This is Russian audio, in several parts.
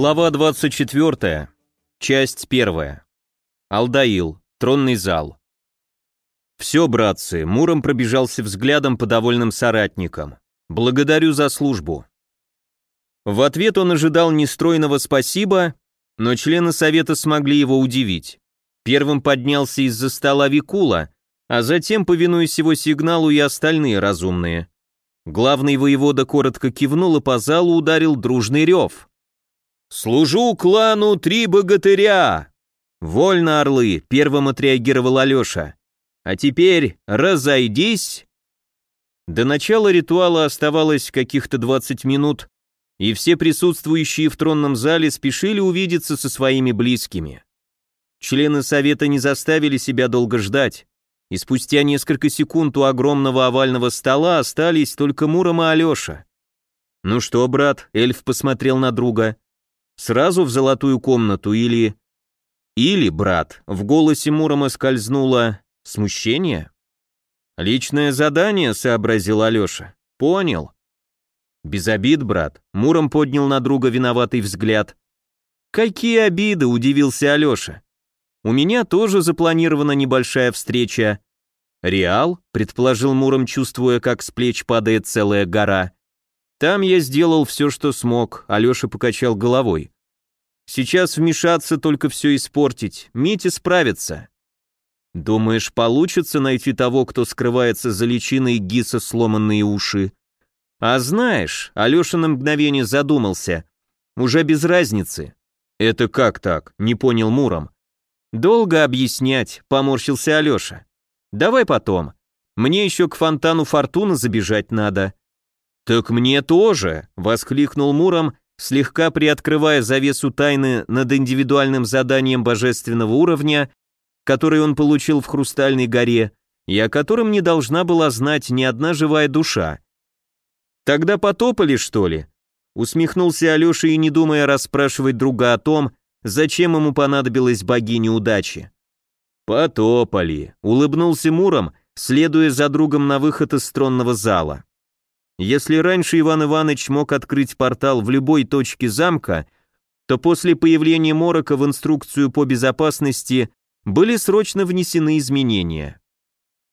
Глава 24. Часть 1. Алдаил. Тронный зал. Все, братцы, Муром пробежался взглядом по довольным соратникам. Благодарю за службу. В ответ он ожидал нестройного спасибо, но члены совета смогли его удивить. Первым поднялся из-за стола Викула, а затем, повинуясь его сигналу, и остальные разумные. Главный воевода коротко кивнул и по залу ударил дружный рев. «Служу клану Три Богатыря!» «Вольно, орлы!» — первым отреагировал Алеша. «А теперь разойдись!» До начала ритуала оставалось каких-то 20 минут, и все присутствующие в тронном зале спешили увидеться со своими близкими. Члены совета не заставили себя долго ждать, и спустя несколько секунд у огромного овального стола остались только Муром и Алеша. «Ну что, брат?» — эльф посмотрел на друга. Сразу в золотую комнату или... Или, брат, в голосе Мурома скользнуло смущение? Личное задание, сообразил Алеша. Понял. Без обид, брат. Муром поднял на друга виноватый взгляд. Какие обиды, удивился Алеша. У меня тоже запланирована небольшая встреча. Реал, предположил Муром, чувствуя, как с плеч падает целая гора. Там я сделал все, что смог, Алеша покачал головой. Сейчас вмешаться, только все испортить. Митя справится. Думаешь, получится найти того, кто скрывается за личиной Гиса сломанные уши? А знаешь, Алеша на мгновение задумался. Уже без разницы. Это как так? Не понял Муром. Долго объяснять, поморщился Алеша. Давай потом. Мне еще к фонтану Фортуны забежать надо. «Так мне тоже!» — воскликнул Муром, слегка приоткрывая завесу тайны над индивидуальным заданием божественного уровня, который он получил в Хрустальной горе, и о котором не должна была знать ни одна живая душа. «Тогда потопали, что ли?» Усмехнулся Алеша и, не думая расспрашивать друга о том, зачем ему понадобилась богиня удачи. «Потопали», — улыбнулся Муром, следуя за другом на выход из тронного зала. Если раньше Иван Иванович мог открыть портал в любой точке замка, то после появления Морока в инструкцию по безопасности были срочно внесены изменения.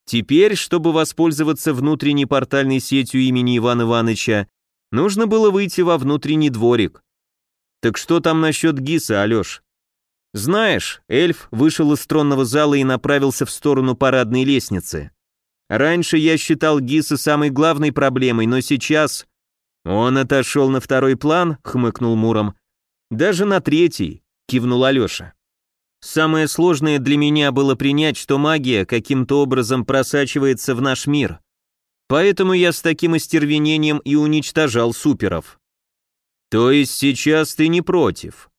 Теперь, чтобы воспользоваться внутренней портальной сетью имени Ивана Ивановича, нужно было выйти во внутренний дворик. Так что там насчет Гиса, Алеш? Знаешь, эльф вышел из тронного зала и направился в сторону парадной лестницы. Раньше я считал Гиса самой главной проблемой, но сейчас... Он отошел на второй план, хмыкнул Муром. Даже на третий, кивнул Алеша. Самое сложное для меня было принять, что магия каким-то образом просачивается в наш мир. Поэтому я с таким остервенением и уничтожал суперов. То есть сейчас ты не против?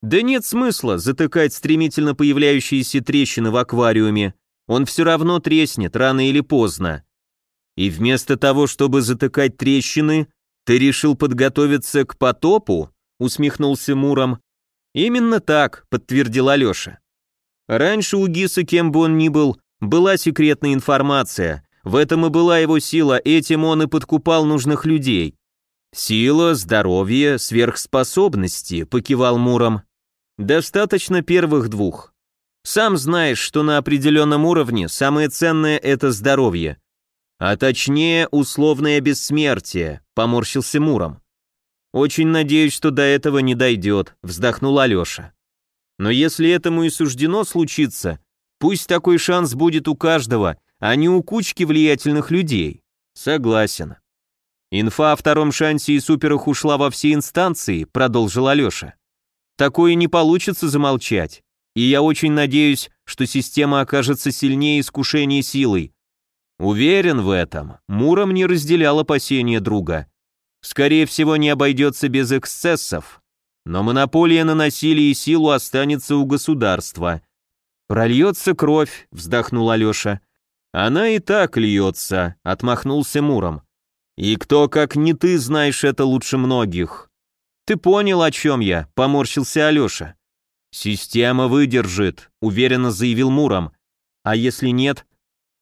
Да нет смысла затыкать стремительно появляющиеся трещины в аквариуме, он все равно треснет рано или поздно. И вместо того, чтобы затыкать трещины, ты решил подготовиться к потопу? усмехнулся Муром. Именно так, подтвердил Алеша. Раньше у Гиса, кем бы он ни был, была секретная информация. В этом и была его сила, этим он и подкупал нужных людей. Сила, здоровье, сверхспособности, покивал Муром. Достаточно первых двух. Сам знаешь, что на определенном уровне самое ценное – это здоровье. А точнее, условное бессмертие, поморщился Муром. Очень надеюсь, что до этого не дойдет, вздохнул Алеша. Но если этому и суждено случиться, пусть такой шанс будет у каждого, а не у кучки влиятельных людей. Согласен. Инфа о втором шансе и суперах ушла во все инстанции, продолжил Алеша. Такое не получится замолчать. И я очень надеюсь, что система окажется сильнее искушения силой. Уверен в этом, Муром не разделял опасения друга. Скорее всего, не обойдется без эксцессов. Но монополия на насилие и силу останется у государства. «Прольется кровь», — вздохнул Алеша. «Она и так льется», — отмахнулся Муром. «И кто, как не ты, знаешь это лучше многих». «Ты понял, о чем я», — поморщился Алеша. «Система выдержит», — уверенно заявил Муром. «А если нет?»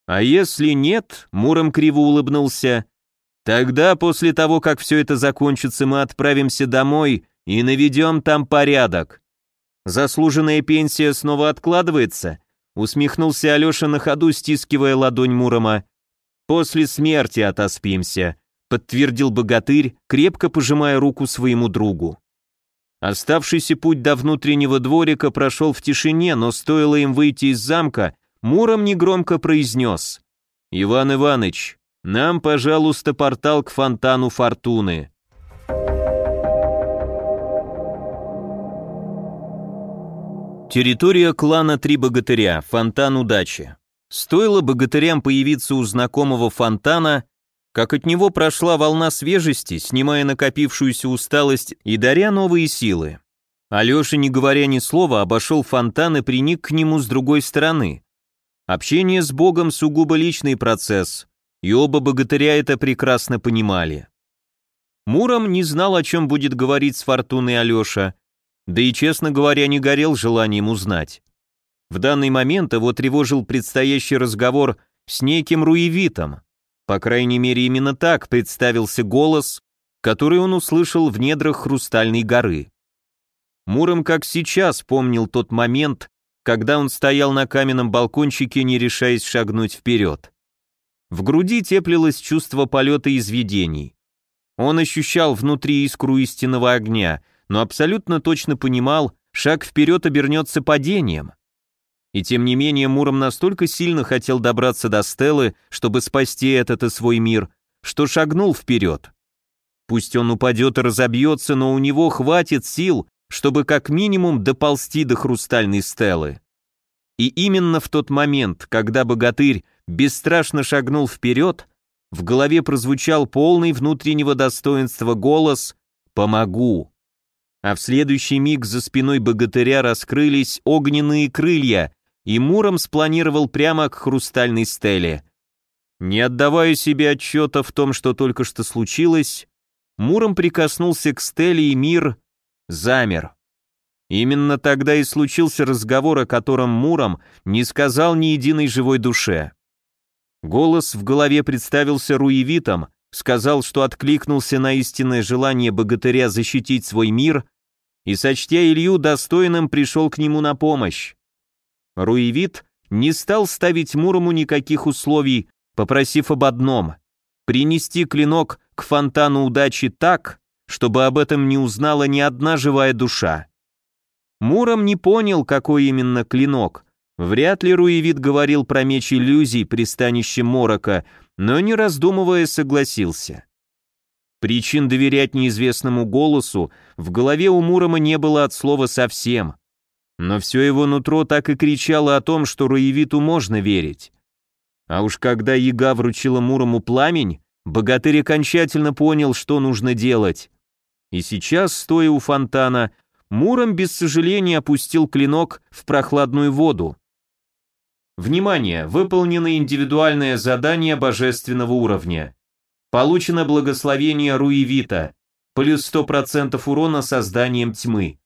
«А если нет?» — Муром криво улыбнулся. «Тогда, после того, как все это закончится, мы отправимся домой и наведем там порядок. Заслуженная пенсия снова откладывается, усмехнулся Алеша на ходу, стискивая ладонь Мурома. После смерти отоспимся, подтвердил богатырь, крепко пожимая руку своему другу. Оставшийся путь до внутреннего дворика прошел в тишине, но стоило им выйти из замка, Муром негромко произнес. «Иван Иваныч, нам, пожалуйста, портал к фонтану фортуны». Территория клана Три Богатыря, фонтан удачи. Стоило богатырям появиться у знакомого фонтана, как от него прошла волна свежести, снимая накопившуюся усталость и даря новые силы. Алеша, не говоря ни слова, обошел фонтан и приник к нему с другой стороны. Общение с Богом сугубо личный процесс, и оба богатыря это прекрасно понимали. Муром не знал, о чем будет говорить с Фортуной Алеша, да и, честно говоря, не горел желанием узнать. В данный момент его тревожил предстоящий разговор с неким Руевитом. По крайней мере, именно так представился голос, который он услышал в недрах Хрустальной горы. Муром как сейчас помнил тот момент, когда он стоял на каменном балкончике, не решаясь шагнуть вперед. В груди теплилось чувство полета из видений. Он ощущал внутри искру истинного огня, но абсолютно точно понимал, шаг вперед обернется падением. И тем не менее Муром настолько сильно хотел добраться до Стеллы, чтобы спасти этот и свой мир, что шагнул вперед. Пусть он упадет и разобьется, но у него хватит сил, чтобы как минимум доползти до хрустальной стелы. И именно в тот момент, когда богатырь бесстрашно шагнул вперед, в голове прозвучал полный внутреннего достоинства голос «Помогу» а в следующий миг за спиной богатыря раскрылись огненные крылья, и Муром спланировал прямо к хрустальной стеле. Не отдавая себе отчета в том, что только что случилось, Муром прикоснулся к стеле, и мир замер. Именно тогда и случился разговор, о котором Муром не сказал ни единой живой душе. Голос в голове представился руевитом, сказал, что откликнулся на истинное желание богатыря защитить свой мир и, сочтя Илью достойным, пришел к нему на помощь. Руевит не стал ставить Мурому никаких условий, попросив об одном — принести клинок к фонтану удачи так, чтобы об этом не узнала ни одна живая душа. Муром не понял, какой именно клинок. Вряд ли Руевит говорил про меч иллюзий, пристанище Морока, но не раздумывая согласился. Причин доверять неизвестному голосу в голове у Мурома не было от слова совсем. Но все его нутро так и кричало о том, что Руевиту можно верить. А уж когда яга вручила Мурому пламень, богатырь окончательно понял, что нужно делать. И сейчас, стоя у фонтана, Муром без сожаления опустил клинок в прохладную воду. Внимание! Выполнено индивидуальное задание божественного уровня. Получено благословение Руевита. Плюс 100% урона созданием тьмы.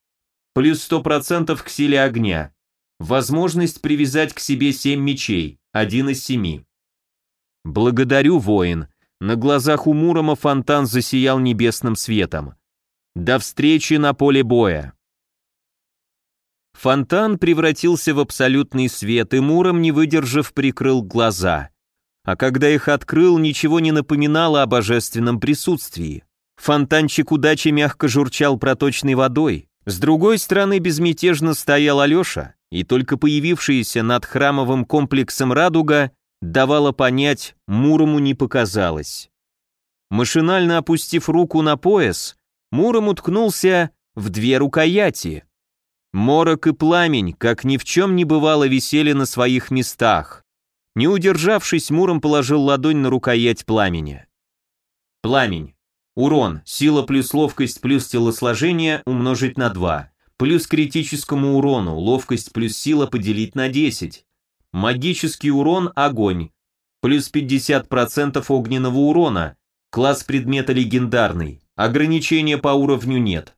Плюс 100% к силе огня. Возможность привязать к себе 7 мечей, один из семи. Благодарю, воин. На глазах у Мурома фонтан засиял небесным светом. До встречи на поле боя. Фонтан превратился в абсолютный свет, и Муром, не выдержав, прикрыл глаза. А когда их открыл, ничего не напоминало о божественном присутствии. Фонтанчик удачи мягко журчал проточной водой. С другой стороны безмятежно стоял Алеша, и только появившаяся над храмовым комплексом радуга давала понять, Мурому не показалось. Машинально опустив руку на пояс, Муром уткнулся в две рукояти. Морок и пламень, как ни в чем не бывало, висели на своих местах. Не удержавшись, Муром положил ладонь на рукоять пламени. Пламень. Урон. Сила плюс ловкость плюс телосложение умножить на 2. Плюс критическому урону. Ловкость плюс сила поделить на 10. Магический урон. Огонь. Плюс 50% огненного урона. Класс предмета легендарный. Ограничения по уровню нет.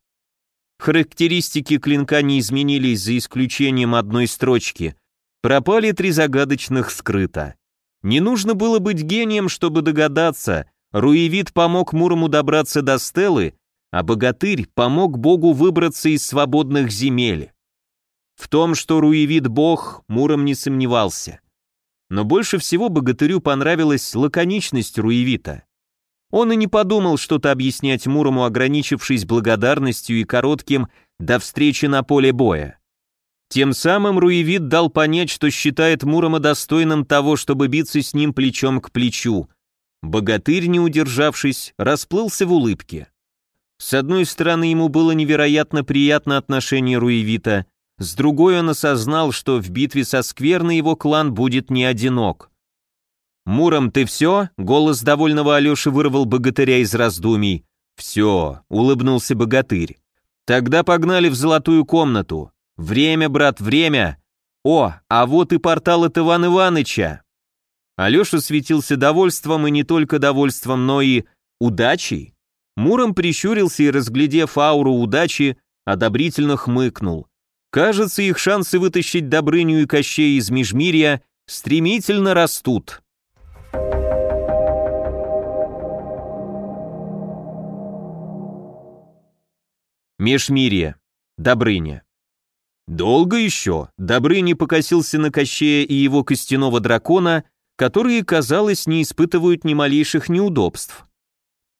Характеристики клинка не изменились за исключением одной строчки. Пропали три загадочных скрыта. Не нужно было быть гением, чтобы догадаться. Руевит помог Мурому добраться до Стеллы, а богатырь помог богу выбраться из свободных земель. В том, что руевит бог, Муром не сомневался. Но больше всего богатырю понравилась лаконичность руевита. Он и не подумал что-то объяснять Мурому, ограничившись благодарностью и коротким «до встречи на поле боя». Тем самым Руевит дал понять, что считает Мурома достойным того, чтобы биться с ним плечом к плечу. Богатырь, не удержавшись, расплылся в улыбке. С одной стороны, ему было невероятно приятно отношение Руевита, с другой он осознал, что в битве со Скверной его клан будет не одинок. «Муром, ты все?» — голос довольного Алеши вырвал богатыря из раздумий. «Все», — улыбнулся богатырь. «Тогда погнали в золотую комнату. Время, брат, время! О, а вот и портал от Иван Иваныча!» Алеша светился довольством, и не только довольством, но и удачей. Муром прищурился и, разглядев ауру удачи, одобрительно хмыкнул. Кажется, их шансы вытащить Добрыню и Кощей из Межмирья стремительно растут. Межмирье. Добрыня. Долго еще Добрыня покосился на Кощея и его костяного дракона, которые, казалось, не испытывают ни малейших неудобств.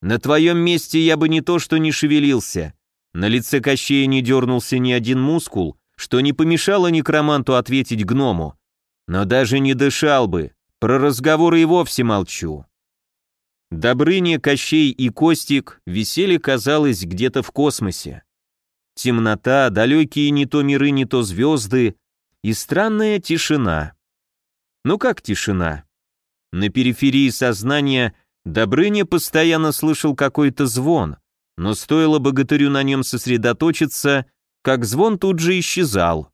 «На твоем месте я бы не то что не шевелился». На лице Кощея не дернулся ни один мускул, что не помешало некроманту ответить гному. Но даже не дышал бы, про разговоры и вовсе молчу. Добрыня, Кощей и Костик висели, казалось, где-то в космосе. Темнота, далекие не то миры, не то звезды и странная тишина. Ну как тишина? На периферии сознания Добрыня постоянно слышал какой-то звон, но стоило богатырю на нем сосредоточиться, как звон тут же исчезал.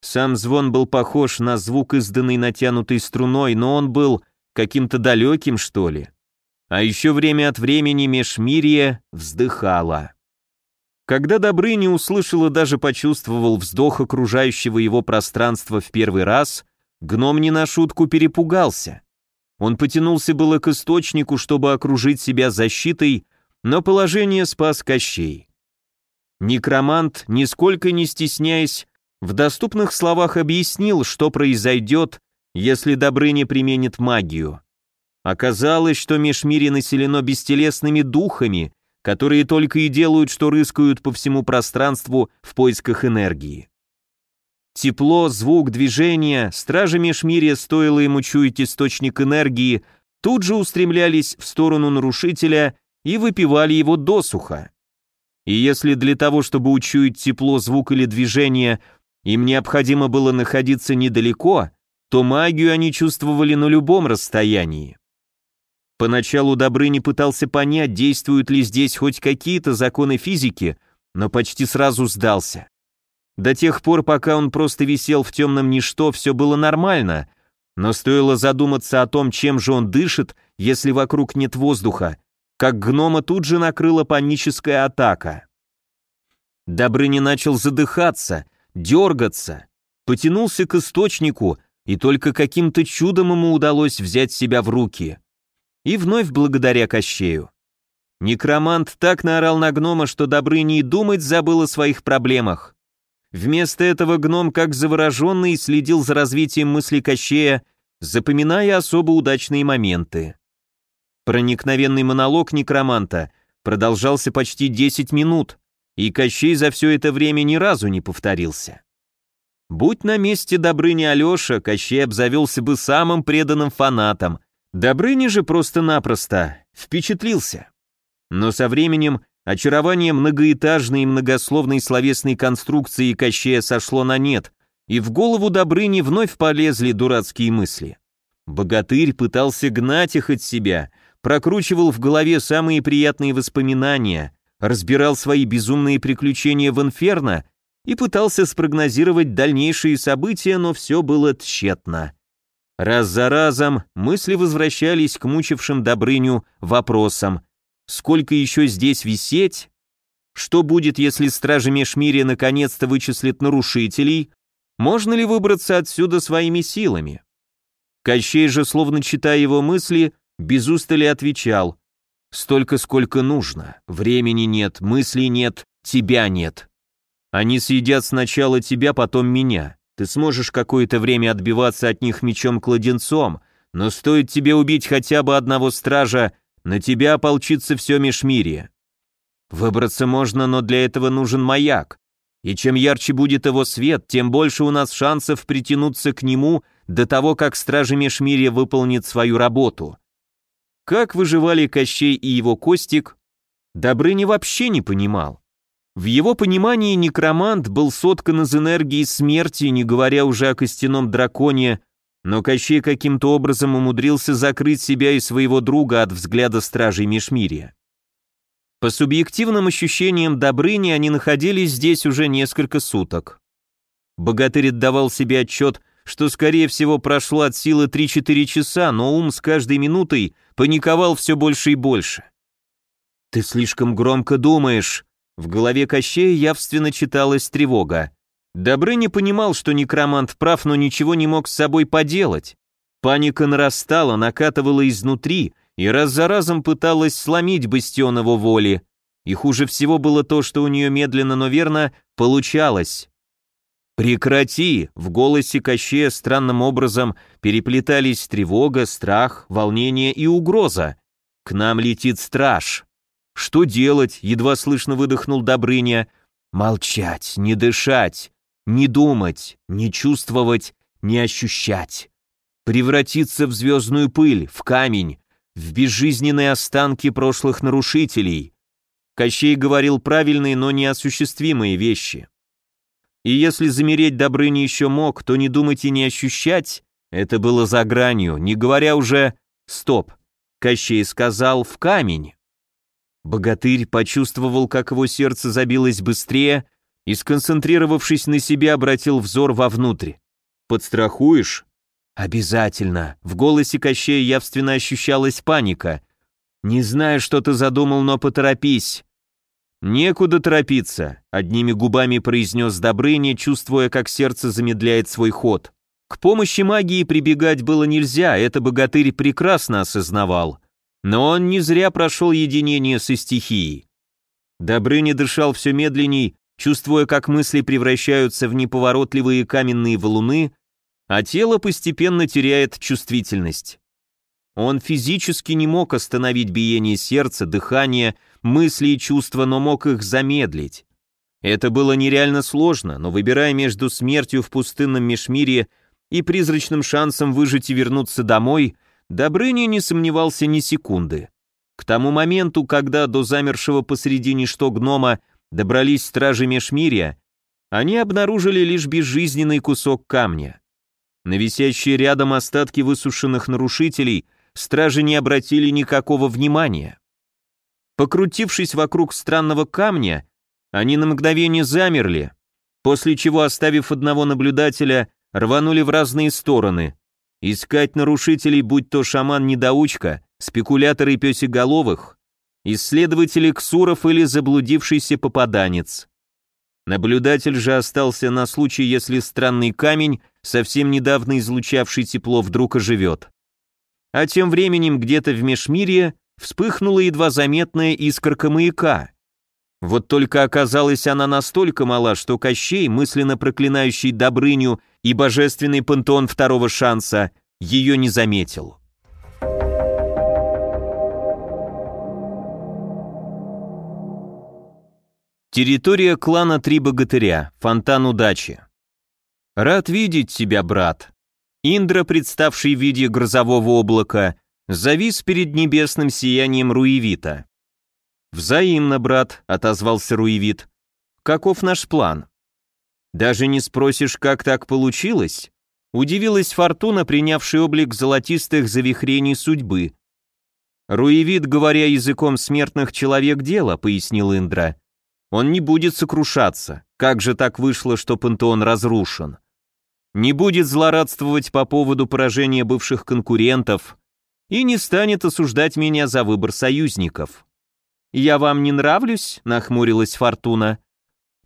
Сам звон был похож на звук, изданный натянутой струной, но он был каким-то далеким, что ли. А еще время от времени межмирье вздыхало. Когда Добрыня услышал и даже почувствовал вздох окружающего его пространства в первый раз, гном не на шутку перепугался. Он потянулся было к источнику, чтобы окружить себя защитой, но положение спас Кощей. Некромант, нисколько не стесняясь, в доступных словах объяснил, что произойдет, если Добрыня применит магию. Оказалось, что межмирье населено бестелесными духами, которые только и делают, что рыскают по всему пространству в поисках энергии. Тепло, звук, движение, стражи межмирья, стоило ему чуять источник энергии, тут же устремлялись в сторону нарушителя и выпивали его досуха. И если для того, чтобы учуять тепло, звук или движение, им необходимо было находиться недалеко, то магию они чувствовали на любом расстоянии. Поначалу Добрыня пытался понять, действуют ли здесь хоть какие-то законы физики, но почти сразу сдался. До тех пор, пока он просто висел в темном ничто, все было нормально, но стоило задуматься о том, чем же он дышит, если вокруг нет воздуха, как гнома тут же накрыла паническая атака. Добрыня начал задыхаться, дергаться, потянулся к источнику, и только каким-то чудом ему удалось взять себя в руки. И вновь благодаря Кощею. Некромант так наорал на гнома, что Добрыня и думать забыл о своих проблемах. Вместо этого гном, как завороженный, следил за развитием мысли Кощея, запоминая особо удачные моменты. Проникновенный монолог некроманта продолжался почти 10 минут, и Кощей за все это время ни разу не повторился. Будь на месте Добрыни Алеша, Кощей обзавелся бы самым преданным фанатом, Добрыня же просто-напросто впечатлился. Но со временем очарование многоэтажной и многословной словесной конструкции Кощея сошло на нет, и в голову Добрыни вновь полезли дурацкие мысли. Богатырь пытался гнать их от себя, прокручивал в голове самые приятные воспоминания, разбирал свои безумные приключения в инферно и пытался спрогнозировать дальнейшие события, но все было тщетно. Раз за разом мысли возвращались к мучившим Добрыню вопросам. Сколько еще здесь висеть? Что будет, если стражи Межмирья наконец-то вычислят нарушителей? Можно ли выбраться отсюда своими силами? Кощей же, словно читая его мысли, без устали отвечал. Столько, сколько нужно. Времени нет, мыслей нет, тебя нет. Они съедят сначала тебя, потом меня. Ты сможешь какое-то время отбиваться от них мечом-кладенцом, но стоит тебе убить хотя бы одного стража, на тебя ополчится все межмирье. Выбраться можно, но для этого нужен маяк. И чем ярче будет его свет, тем больше у нас шансов притянуться к нему до того, как стражи Межмирья выполнит свою работу. Как выживали Кощей и его Костик, Добрыня вообще не понимал. В его понимании некромант был соткан из энергии смерти, не говоря уже о костяном драконе, но Кощей каким-то образом умудрился закрыть себя и своего друга от взгляда стражей Межмирья. По субъективным ощущениям Добрыни они находились здесь уже несколько суток. Богатырь отдавал себе отчет, что, скорее всего, прошло от силы 3-4 часа, но ум с каждой минутой паниковал все больше и больше. «Ты слишком громко думаешь», в голове Кощея явственно читалась тревога. Добрыня понимал, что некромант прав, но ничего не мог с собой поделать. Паника нарастала, накатывала изнутри, и раз за разом пыталась сломить бастион воли. И хуже всего было то, что у нее медленно, но верно получалось. «Прекрати!» — в голосе Кощея странным образом переплетались тревога, страх, волнение и угроза. «К нам летит страж!» «Что делать?» — едва слышно выдохнул Добрыня. «Молчать, не дышать, не думать, не чувствовать, не ощущать. Превратиться в звездную пыль, в камень, в безжизненные останки прошлых нарушителей. Кощей говорил правильные, но неосуществимые вещи. И если замереть Добрыня еще мог, то не думать и не ощущать, это было за гранью, не говоря уже «стоп». Кощей сказал «в камень». Богатырь почувствовал, как его сердце забилось быстрее и, сконцентрировавшись на себе, обратил взор вовнутрь. «Подстрахуешь?» «Обязательно!» В голосе Кощея явственно ощущалась паника. «Не знаю, что ты задумал, но поторопись!» «Некуда торопиться», — одними губами произнес Добрыня, чувствуя, как сердце замедляет свой ход. К помощи магии прибегать было нельзя, это богатырь прекрасно осознавал. Но он не зря прошел единение со стихией. Добрыня дышал все медленней, чувствуя, как мысли превращаются в неповоротливые каменные валуны, а тело постепенно теряет чувствительность. Он физически не мог остановить биение сердца, дыхание, мысли и чувства, но мог их замедлить. Это было нереально сложно, но выбирая между смертью в пустынном межмирье и призрачным шансом выжить и вернуться домой, Добрыня не сомневался ни секунды. К тому моменту, когда до замершего посреди ничто гнома добрались стражи межмирья, они обнаружили лишь безжизненный кусок камня. На висящие рядом остатки высушенных нарушителей стражи не обратили никакого внимания. Покрутившись вокруг странного камня, они на мгновение замерли, после чего, оставив одного наблюдателя, рванули в разные стороны. Искать нарушителей, будь то шаман-недоучка, спекуляторы песеголовых, исследователи ксуров или заблудившийся попаданец. Наблюдатель же остался на случай, если странный камень, совсем недавно излучавший тепло, вдруг оживет. А тем временем где-то в межмирье вспыхнула едва заметная искорка маяка. Вот только оказалась она настолько мала, что Кощей, мысленно проклинающий Добрыню и божественный пантеон второго шанса, ее не заметил. Территория клана Три Богатыря, фонтан удачи. Рад видеть тебя, брат. Индра, представший в виде грозового облака, завис перед небесным сиянием Руевита. «Взаимно, брат», — отозвался Руевит. «Каков наш план?» «Даже не спросишь, как так получилось?» Удивилась Фортуна, принявшая облик золотистых завихрений судьбы. «Руевит, говоря языком смертных человек дело», — пояснил Индра. Он не будет сокрушаться. Как же так вышло, что пантеон разрушен? Не будет злорадствовать по поводу поражения бывших конкурентов и не станет осуждать меня за выбор союзников. «Я вам не нравлюсь?» — нахмурилась Фортуна.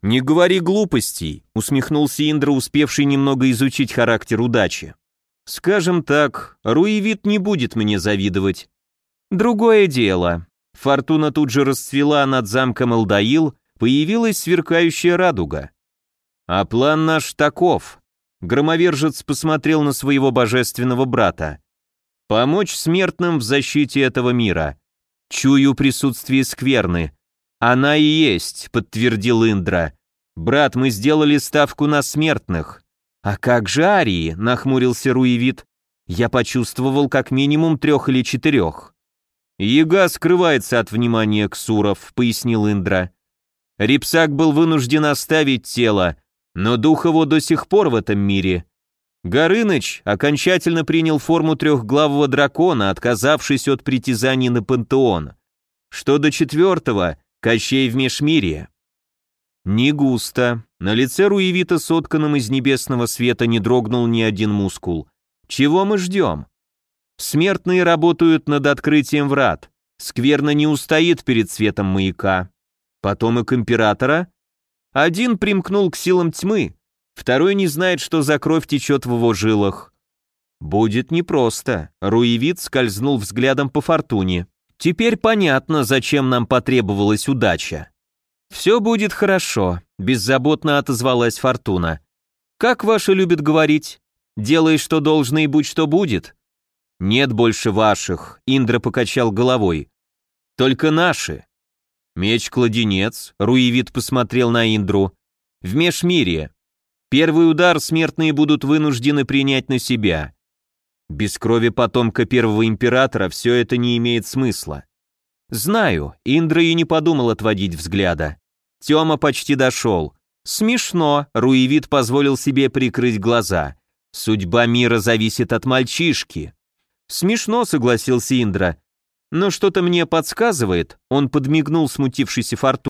«Не говори глупостей», — усмехнулся Индра, успевший немного изучить характер удачи. «Скажем так, Руевит не будет мне завидовать». «Другое дело», Фортуна тут же расцвела над замком Алдаил, появилась сверкающая радуга. А план наш таков. Громовержец посмотрел на своего божественного брата. Помочь смертным в защите этого мира. Чую присутствие скверны. Она и есть, подтвердил Индра. Брат, мы сделали ставку на смертных. А как же Арии? Нахмурился Руевит. Я почувствовал как минимум трех или четырех. Яга скрывается от внимания ксуров, пояснил Индра. Рипсак был вынужден оставить тело, но дух его до сих пор в этом мире. Горыныч окончательно принял форму трехглавого дракона, отказавшись от притязаний на пантеон. Что до четвертого, Кощей в межмирье. Не густо. На лице Руевита, сотканном из небесного света, не дрогнул ни один мускул. Чего мы ждем? Смертные работают над открытием врат. Скверно не устоит перед светом маяка. Потомок императора? Один примкнул к силам тьмы, Второй не знает, что за кровь течет в его жилах. Будет непросто. Руевид скользнул взглядом по фортуне. Теперь понятно, зачем нам потребовалась удача. «Все будет хорошо», — беззаботно отозвалась Фортуна. «Как ваши любят говорить? Делай, что должно, и будь что будет». «Нет больше ваших», — Индра покачал головой. «Только наши». Меч-кладенец, Руевид посмотрел на Индру. «В межмирье. Первый удар смертные будут вынуждены принять на себя. Без крови потомка первого императора все это не имеет смысла. Знаю, Индра и не подумал отводить взгляда. Тёма почти дошел. Смешно, Руевид позволил себе прикрыть глаза. Судьба мира зависит от мальчишки. Смешно, согласился Индра. Но что-то мне подсказывает, он подмигнул смутившийся Фортуне.